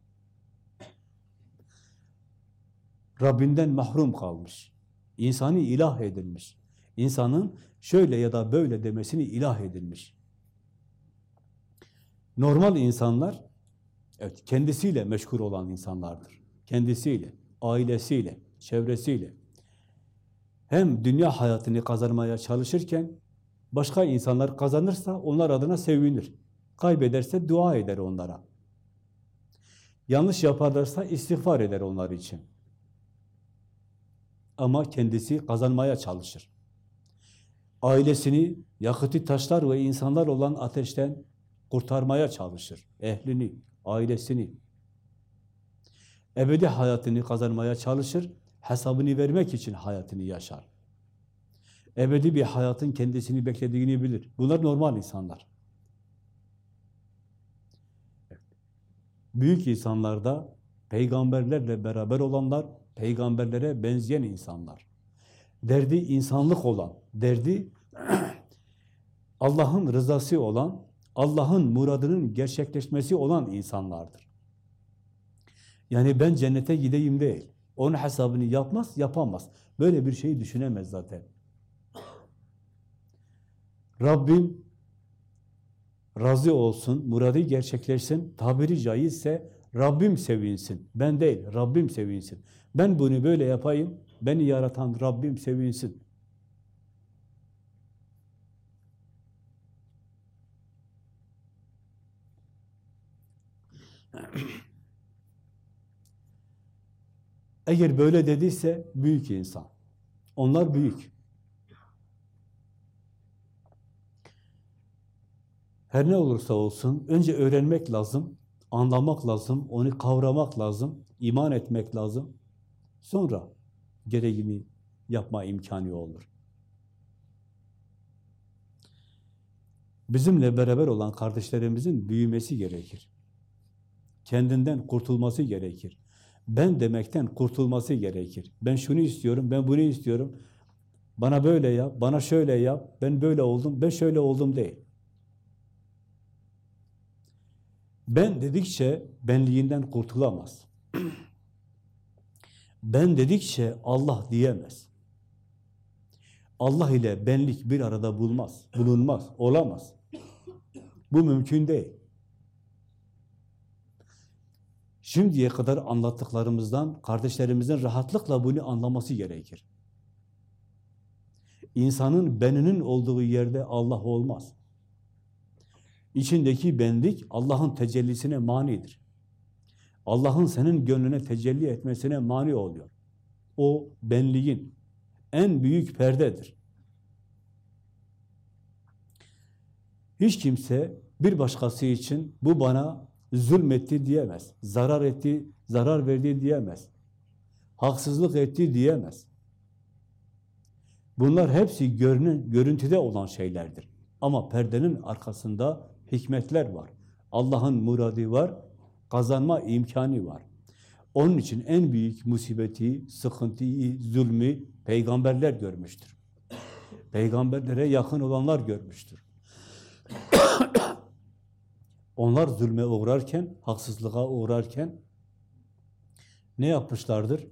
Rabbinden mahrum kalmış. İnsanı ilah edilmiş. İnsanın şöyle ya da böyle demesini ilah edilmiş. Normal insanlar, evet kendisiyle meşgul olan insanlardır. Kendisiyle, ailesiyle, çevresiyle. Hem dünya hayatını kazanmaya çalışırken, başka insanlar kazanırsa onlar adına sevinir. Kaybederse dua eder onlara. Yanlış yaparlarsa istiğfar eder onlar için. Ama kendisi kazanmaya çalışır ailesini yakıtı taşlar ve insanlar olan ateşten kurtarmaya çalışır. Ehlini, ailesini. Ebedi hayatını kazanmaya çalışır. Hesabını vermek için hayatını yaşar. Ebedi bir hayatın kendisini beklediğini bilir. Bunlar normal insanlar. Büyük insanlarda peygamberlerle beraber olanlar, peygamberlere benzeyen insanlar derdi insanlık olan, derdi Allah'ın rızası olan, Allah'ın muradının gerçekleşmesi olan insanlardır. Yani ben cennete gideyim değil, Onun hesabını yapmaz, yapamaz. Böyle bir şeyi düşünemez zaten. Rabbim razı olsun, muradı gerçekleşsin, tabiri caizse Rabbim sevinsin. Ben değil, Rabbim sevinsin. Ben bunu böyle yapayım, beni yaratan Rabbim sevinsin. Eğer böyle dediyse büyük insan. Onlar büyük. Her ne olursa olsun önce öğrenmek lazım, anlamak lazım, onu kavramak lazım, iman etmek lazım. Sonra gereğini yapma imkanı olur. Bizimle beraber olan kardeşlerimizin büyümesi gerekir. Kendinden kurtulması gerekir. Ben demekten kurtulması gerekir. Ben şunu istiyorum, ben bunu istiyorum. Bana böyle yap, bana şöyle yap, ben böyle oldum, ben şöyle oldum değil. Ben dedikçe benliğinden kurtulamaz. Ben dedikçe Allah diyemez. Allah ile benlik bir arada bulmaz, bulunmaz, olamaz. Bu mümkün değil. Şimdiye kadar anlattıklarımızdan kardeşlerimizin rahatlıkla bunu anlaması gerekir. İnsanın beninin olduğu yerde Allah olmaz. İçindeki benlik Allah'ın tecellisine manidir. Allah'ın senin gönlüne tecelli etmesine mani oluyor. O benliğin en büyük perdedir. Hiç kimse bir başkası için bu bana zulmetti diyemez. Zarar etti, zarar verdi diyemez. Haksızlık etti diyemez. Bunlar hepsi görünün, görüntüde olan şeylerdir. Ama perdenin arkasında hikmetler var. Allah'ın muradı var, kazanma imkanı var. Onun için en büyük musibeti, sıkıntıyı, zulmü peygamberler görmüştür. Peygamberlere yakın olanlar görmüştür. Onlar zulme uğrarken, haksızlığa uğrarken ne yapmışlardır?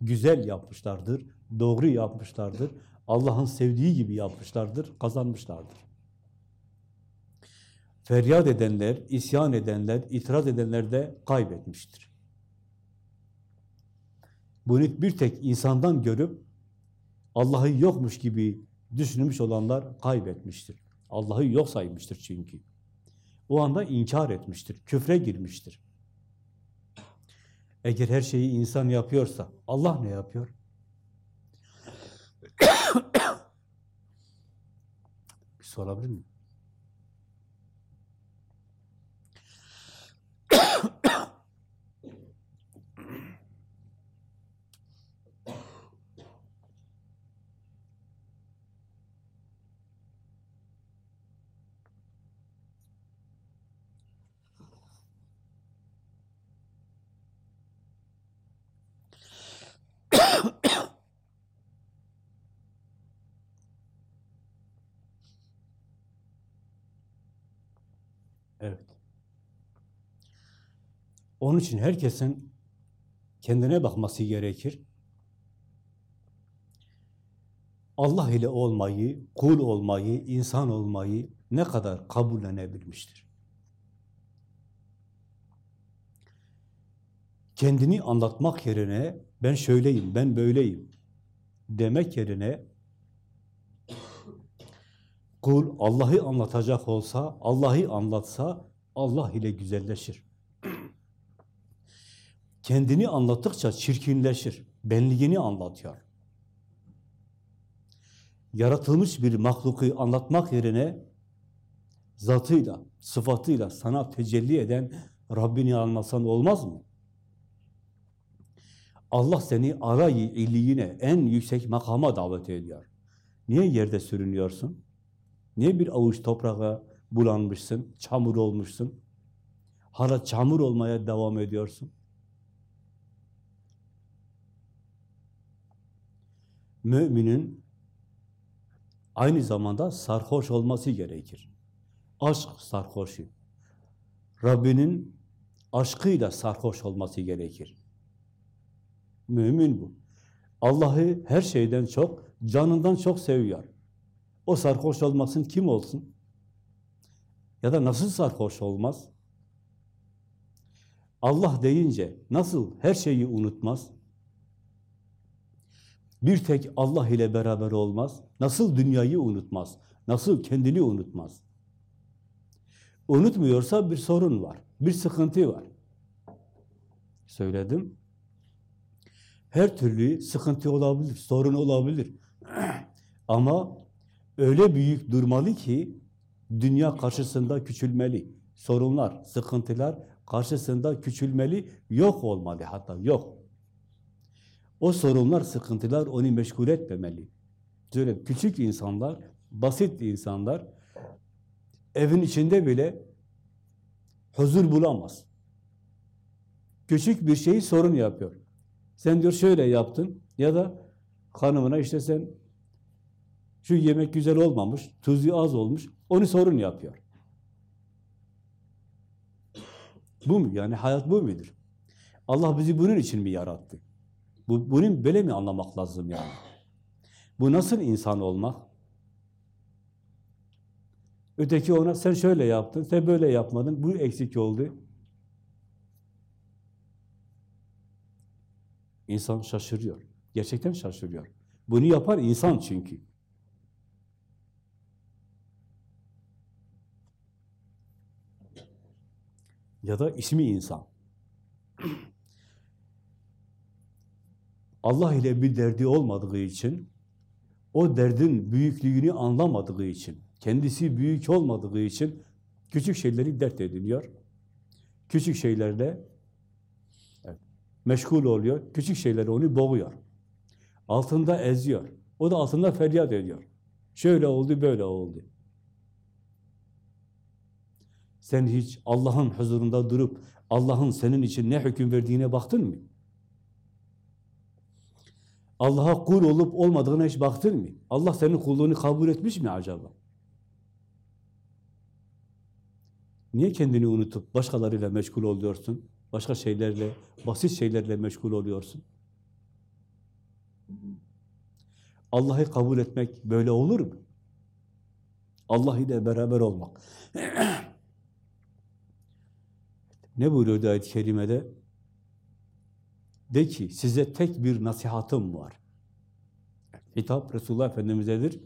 Güzel yapmışlardır, doğru yapmışlardır, Allah'ın sevdiği gibi yapmışlardır, kazanmışlardır. Feryat edenler, isyan edenler, itiraz edenler de kaybetmiştir. Bunu bir tek insandan görüp Allah'ı yokmuş gibi düşünmüş olanlar kaybetmiştir. Allah'ı yok saymıştır çünkü. O anda inkar etmiştir, küfre girmiştir. Eğer her şeyi insan yapıyorsa Allah ne yapıyor? Bir sorabilir miyim? Evet. Onun için herkesin kendine bakması gerekir. Allah ile olmayı, kul olmayı, insan olmayı ne kadar kabullenebilmiştir? Kendini anlatmak yerine ben şöyleyim, ben böyleyim demek yerine Kul Allah'ı anlatacak olsa, Allah'ı anlatsa Allah ile güzelleşir. Kendini anlattıkça çirkinleşir. Benliğini anlatıyor. Yaratılmış bir mahluku anlatmak yerine zatıyla, sıfatıyla sana tecelli eden Rabbini anlatsan olmaz mı? Allah seni arayı illiğine, en yüksek makama davet ediyor. Niye yerde sürünüyorsun? Niye bir avuç toprağa bulanmışsın, çamur olmuşsun? Hala çamur olmaya devam ediyorsun. Müminin aynı zamanda sarhoş olması gerekir. Aşk sarhoşu. Rabbinin aşkıyla sarhoş olması gerekir. Mümin bu. Allah'ı her şeyden çok, canından çok seviyor. O sarhoş olmasın kim olsun? Ya da nasıl sarhoş olmaz? Allah deyince nasıl her şeyi unutmaz? Bir tek Allah ile beraber olmaz. Nasıl dünyayı unutmaz? Nasıl kendini unutmaz? Unutmuyorsa bir sorun var, bir sıkıntı var. Söyledim. Her türlü sıkıntı olabilir, sorun olabilir. Ama öyle büyük durmalı ki dünya karşısında küçülmeli. Sorunlar, sıkıntılar karşısında küçülmeli, yok olmalı hatta yok. O sorunlar, sıkıntılar onu meşgul etmemeli. Şöyle küçük insanlar, basit insanlar evin içinde bile huzur bulamaz. Küçük bir şeyi sorun yapıyor. Sen diyor şöyle yaptın ya da hanımına işte sen şu yemek güzel olmamış, tuzu az olmuş, onu sorun yapıyor. Bu mu? Yani hayat bu mudur? Allah bizi bunun için mi yarattı? Bu, bunun böyle mi anlamak lazım yani? Bu nasıl insan olmak? Öteki ona sen şöyle yaptın, sen böyle yapmadın, bu eksik oldu. İnsan şaşırıyor. Gerçekten şaşırıyor. Bunu yapar insan çünkü. Ya da ismi insan. Allah ile bir derdi olmadığı için, o derdin büyüklüğünü anlamadığı için, kendisi büyük olmadığı için küçük şeyleri dert ediniyor. Küçük şeylerle evet, meşgul oluyor. Küçük şeyler onu boğuyor. Altında eziyor. O da altında feryat ediyor. Şöyle oldu, böyle oldu. Sen hiç Allah'ın huzurunda durup Allah'ın senin için ne hüküm verdiğine baktın mı? Allah'a kul olup olmadığına hiç baktın mı? Allah senin kulluğunu kabul etmiş mi acaba? Niye kendini unutup başkalarıyla meşgul oluyorsun? Başka şeylerle, basit şeylerle meşgul oluyorsun? Allah'ı kabul etmek böyle olur mu? Allah ile beraber olmak. ne buyuruyor ayet-i kerimede? De ki size tek bir nasihatım var. Hitap Resulullah Efendimiz'edir.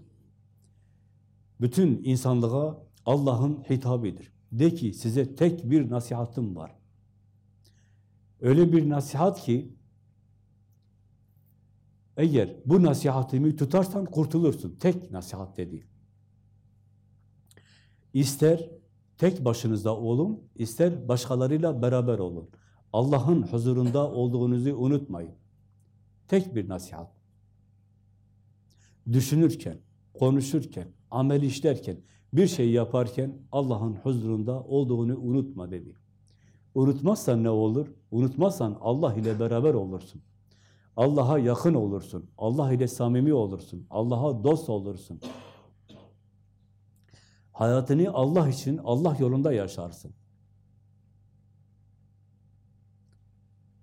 Bütün insanlığa Allah'ın hitabıdır. De ki size tek bir nasihatım var. Öyle bir nasihat ki eğer bu nasihatimi tutarsan kurtulursun. Tek nasihat dedi. İster tek başınızda olun, ister başkalarıyla beraber olun. Allah'ın huzurunda olduğunuzu unutmayın. Tek bir nasihat. Düşünürken, konuşurken, amel işlerken, bir şey yaparken Allah'ın huzurunda olduğunu unutma dedi. Unutmazsan ne olur? Unutmazsan Allah ile beraber olursun. Allah'a yakın olursun. Allah ile samimi olursun. Allah'a dost olursun. Hayatını Allah için, Allah yolunda yaşarsın.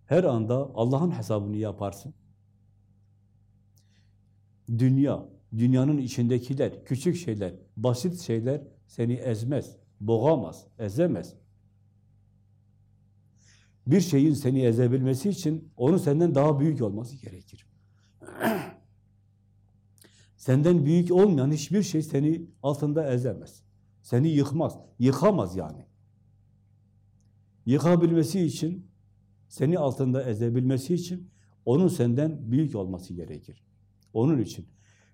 Her anda Allah'ın hesabını yaparsın. Dünya, dünyanın içindekiler, küçük şeyler, basit şeyler seni ezmez, boğamaz, ezemez. Bir şeyin seni ezebilmesi için onun senden daha büyük olması gerekir. Senden büyük olmayan hiçbir şey seni altında ezemez. Seni yıkmaz, yıkamaz yani. Yıkabilmesi için, seni altında ezebilmesi için onun senden büyük olması gerekir. Onun için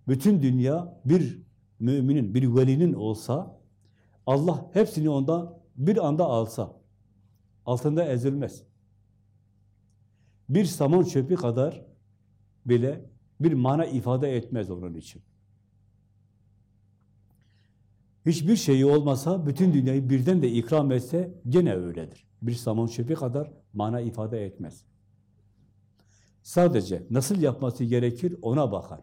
bütün dünya bir müminin, bir velinin olsa, Allah hepsini ondan bir anda alsa, altında ezilmez. Bir saman çöpü kadar bile bir mana ifade etmez onun için. Hiçbir şeyi olmasa, bütün dünyayı birden de ikram etse gene öyledir. Bir saman çöpü kadar mana ifade etmez. Sadece nasıl yapması gerekir ona bakar.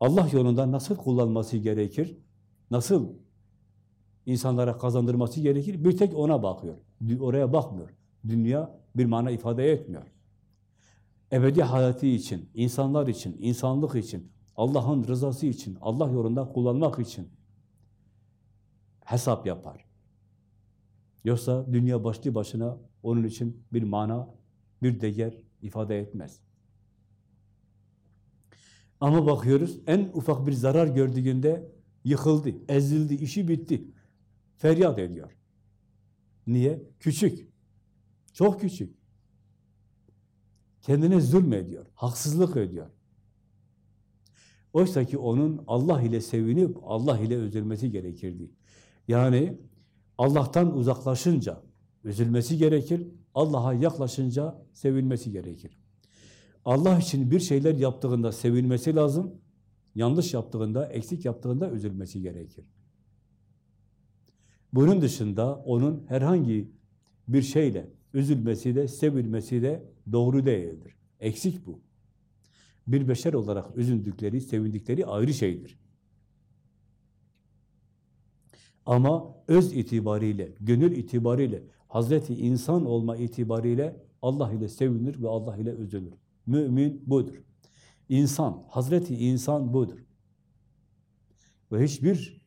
Allah yolunda nasıl kullanması gerekir, nasıl insanlara kazandırması gerekir, bir tek ona bakıyor. Oraya bakmıyor. Dünya bir mana ifade etmiyor. ebedi hayatı için, insanlar için, insanlık için, Allah'ın rızası için, Allah yolunda kullanmak için hesap yapar. Yoksa dünya başlı başına onun için bir mana, bir değer ifade etmez. Ama bakıyoruz en ufak bir zarar gördüğünde yıkıldı, ezildi, işi bitti. Feryat ediyor. Niye? Küçük. Çok küçük. Kendine zulmediyor, haksızlık ediyor. Oysa ki onun Allah ile sevinip Allah ile üzülmesi gerekirdi. Yani Allah'tan uzaklaşınca üzülmesi gerekir, Allah'a yaklaşınca sevinmesi gerekir. Allah için bir şeyler yaptığında sevinmesi lazım, yanlış yaptığında, eksik yaptığında üzülmesi gerekir. Bunun dışında onun herhangi bir şeyle üzülmesi de, sevilmesi de doğru değildir. Eksik bu. Bir beşer olarak üzüldükleri, sevindikleri ayrı şeydir. Ama öz itibariyle, gönül itibariyle, Hazreti insan olma itibariyle Allah ile sevinir ve Allah ile üzülür. Mümin budur. İnsan, Hazreti insan budur. Ve hiçbir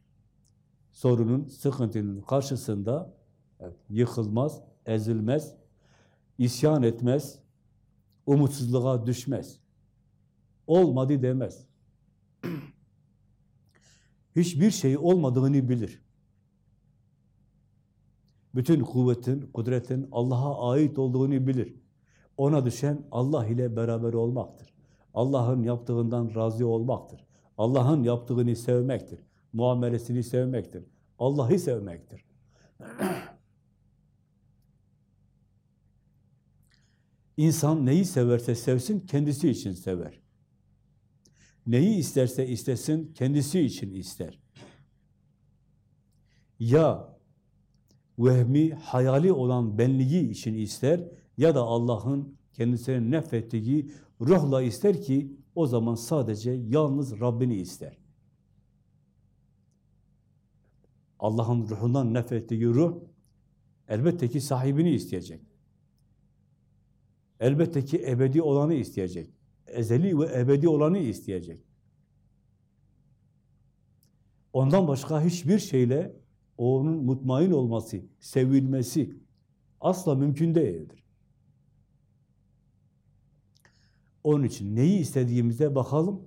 sorunun, sıkıntının karşısında evet, yıkılmaz, ezilmez, isyan etmez, umutsuzluğa düşmez. Olmadı demez. Hiçbir şey olmadığını bilir. Bütün kuvvetin, kudretin Allah'a ait olduğunu bilir. Ona düşen Allah ile beraber olmaktır. Allah'ın yaptığından razı olmaktır. Allah'ın yaptığını sevmektir. Muamelesini sevmektir. Allah'ı sevmektir. İnsan neyi severse sevsin, kendisi için sever. Neyi isterse istesin, kendisi için ister. Ya vehmi, hayali olan benliği için ister ya da Allah'ın kendisine nefrettiği ruhla ister ki o zaman sadece yalnız Rabbini ister. Allah'ın ruhundan nefrettiği ruh elbette ki sahibini isteyecek. Elbette ki ebedi olanı isteyecek. Ezeli ve ebedi olanı isteyecek. Ondan başka hiçbir şeyle onun mutmain olması, sevilmesi asla mümkün değildir. Onun için neyi istediğimize bakalım,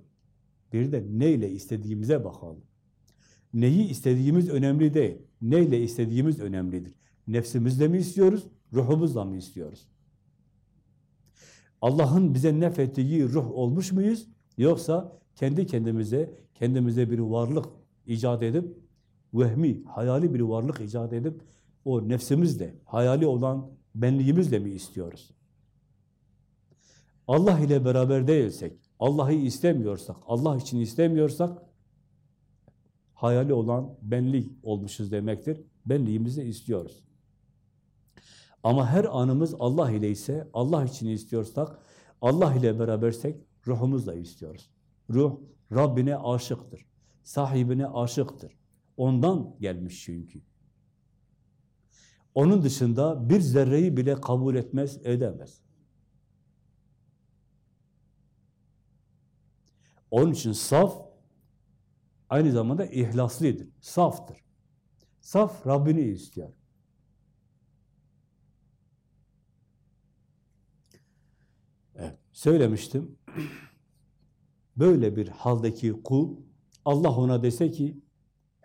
bir de neyle istediğimize bakalım. Neyi istediğimiz önemli değil, neyle istediğimiz önemlidir. Nefsimizle mi istiyoruz, ruhumuzla mı istiyoruz? Allah'ın bize nefettiği ruh olmuş muyuz? Yoksa kendi kendimize, kendimize bir varlık icat edip, vehmi, hayali bir varlık icat edip, o nefsimizle, hayali olan benliğimizle mi istiyoruz? Allah ile beraber değilsek, Allah'ı istemiyorsak, Allah için istemiyorsak, hayali olan benlik olmuşuz demektir. Benliğimizi istiyoruz. Ama her anımız Allah ile ise, Allah için istiyorsak, Allah ile berabersek ruhumuzla istiyoruz. Ruh Rabbine aşıktır. Sahibine aşıktır. Ondan gelmiş çünkü. Onun dışında bir zerreyi bile kabul etmez, edemez. Onun için saf aynı zamanda ihlaslıdır, saftır. Saf Rabbini istiyor. Evet, söylemiştim. Böyle bir haldeki kul, Allah ona dese ki,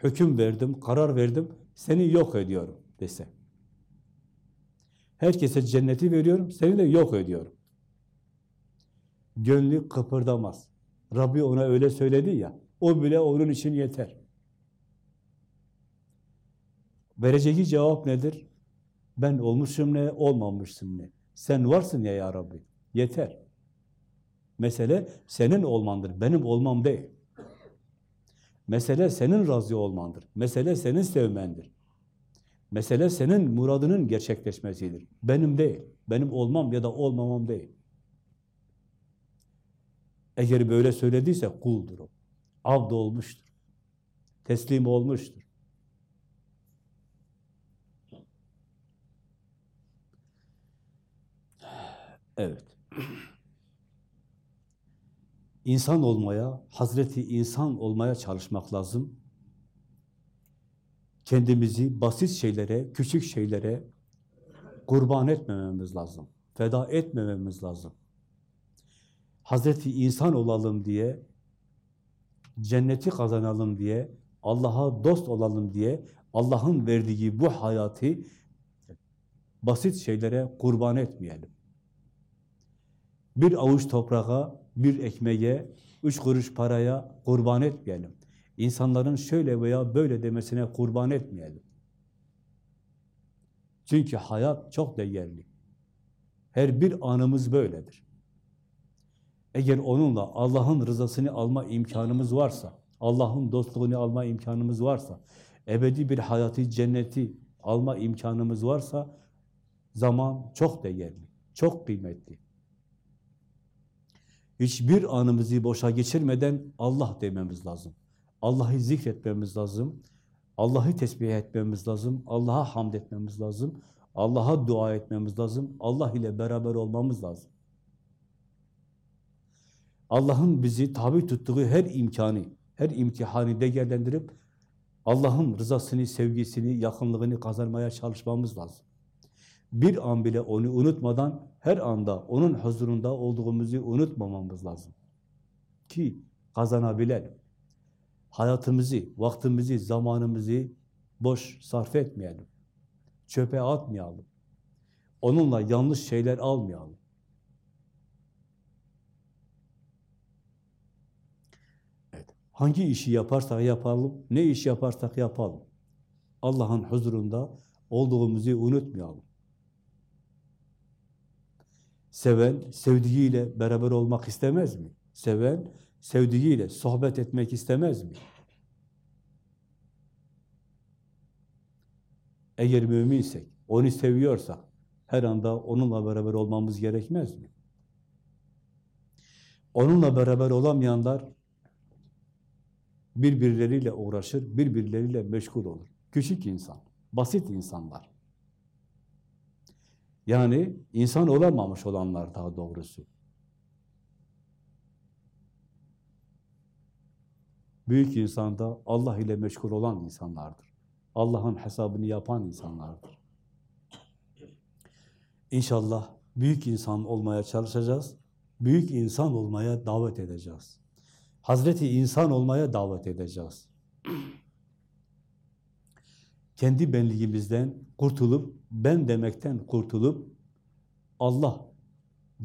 hüküm verdim, karar verdim, seni yok ediyorum dese. Herkese cenneti veriyorum, seni de yok ediyorum. Gönlü kıpırdamaz. Rabbi ona öyle söyledi ya, o bile onun için yeter. Vereceği cevap nedir? Ben olmuşum ne, olmamışsın ne. Sen varsın ya ya Rabbi. Yeter. Mesele senin olmandır, benim olmam değil. Mesele senin razı olmandır. Mesele senin sevmendir. Mesele senin muradının gerçekleşmesidir. Benim değil. Benim olmam ya da olmamam değil. Eğer böyle söylediyse kuldur o. Abd olmuştur. Teslim olmuştur. Evet. İnsan olmaya, Hazreti insan olmaya çalışmak lazım. Kendimizi basit şeylere, küçük şeylere kurban etmememiz lazım. Feda etmememiz lazım. Hazreti insan olalım diye, cenneti kazanalım diye, Allah'a dost olalım diye, Allah'ın verdiği bu hayatı basit şeylere kurban etmeyelim. Bir avuç toprağa, bir ekmeğe, üç kuruş paraya kurban etmeyelim. İnsanların şöyle veya böyle demesine kurban etmeyelim. Çünkü hayat çok değerli. Her bir anımız böyledir. Eğer onunla Allah'ın rızasını alma imkanımız varsa, Allah'ın dostluğunu alma imkanımız varsa, ebedi bir hayatı, cenneti alma imkanımız varsa, zaman çok değerli, çok kıymetli. Hiçbir anımızı boşa geçirmeden Allah dememiz lazım. Allah'ı zikretmemiz lazım. Allah'ı tesbih etmemiz lazım. Allah'a hamd etmemiz lazım. Allah'a dua etmemiz lazım. Allah ile beraber olmamız lazım. Allah'ın bizi tabi tuttuğu her imkanı, her imtihanı değerlendirip Allah'ın rızasını, sevgisini, yakınlığını kazanmaya çalışmamız lazım. Bir an bile onu unutmadan her anda onun huzurunda olduğumuzu unutmamamız lazım. Ki kazanabilelim. Hayatımızı, vaktimizi, zamanımızı boş sarf etmeyelim. Çöpe atmayalım. Onunla yanlış şeyler almayalım. Evet. Hangi işi yaparsak yapalım, ne iş yaparsak yapalım. Allah'ın huzurunda olduğumuzu unutmayalım. Seven, sevdiğiyle beraber olmak istemez mi? Seven, sevdiğiyle sohbet etmek istemez mi? Eğer müminsek, onu seviyorsak, her anda onunla beraber olmamız gerekmez mi? Onunla beraber olamayanlar birbirleriyle uğraşır, birbirleriyle meşgul olur. Küçük insan, basit insanlar. Yani insan olamamış olanlar daha doğrusu. Büyük insan da Allah ile meşgul olan insanlardır. Allah'ın hesabını yapan insanlardır. İnşallah büyük insan olmaya çalışacağız. Büyük insan olmaya davet edeceğiz. Hazreti insan olmaya davet edeceğiz. Kendi benliğimizden kurtulup, ben demekten kurtulup, Allah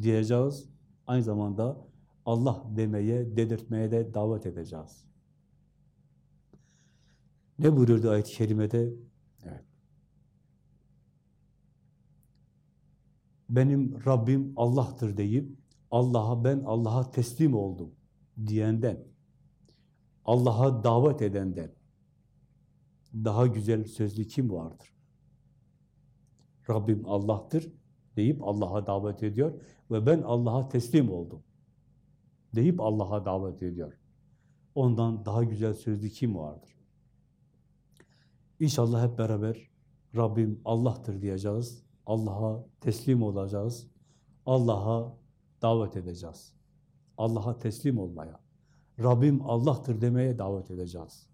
diyeceğiz. Aynı zamanda Allah demeye, dedirtmeye de davet edeceğiz. Ne buyurdu ayet-i kerimede? Evet. Benim Rabbim Allah'tır deyip Allah'a ben Allah'a teslim oldum diyenden, Allah'a davet edenden daha güzel sözlü kim vardır? Rabbim Allah'tır deyip Allah'a davet ediyor ve ben Allah'a teslim oldum deyip Allah'a davet ediyor. Ondan daha güzel sözlü kim vardır? İnşallah hep beraber Rabbim Allah'tır diyeceğiz. Allah'a teslim olacağız. Allah'a davet edeceğiz. Allah'a teslim olmaya. Rabbim Allah'tır demeye davet edeceğiz.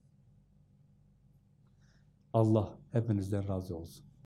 Allah hepinizden razı olsun.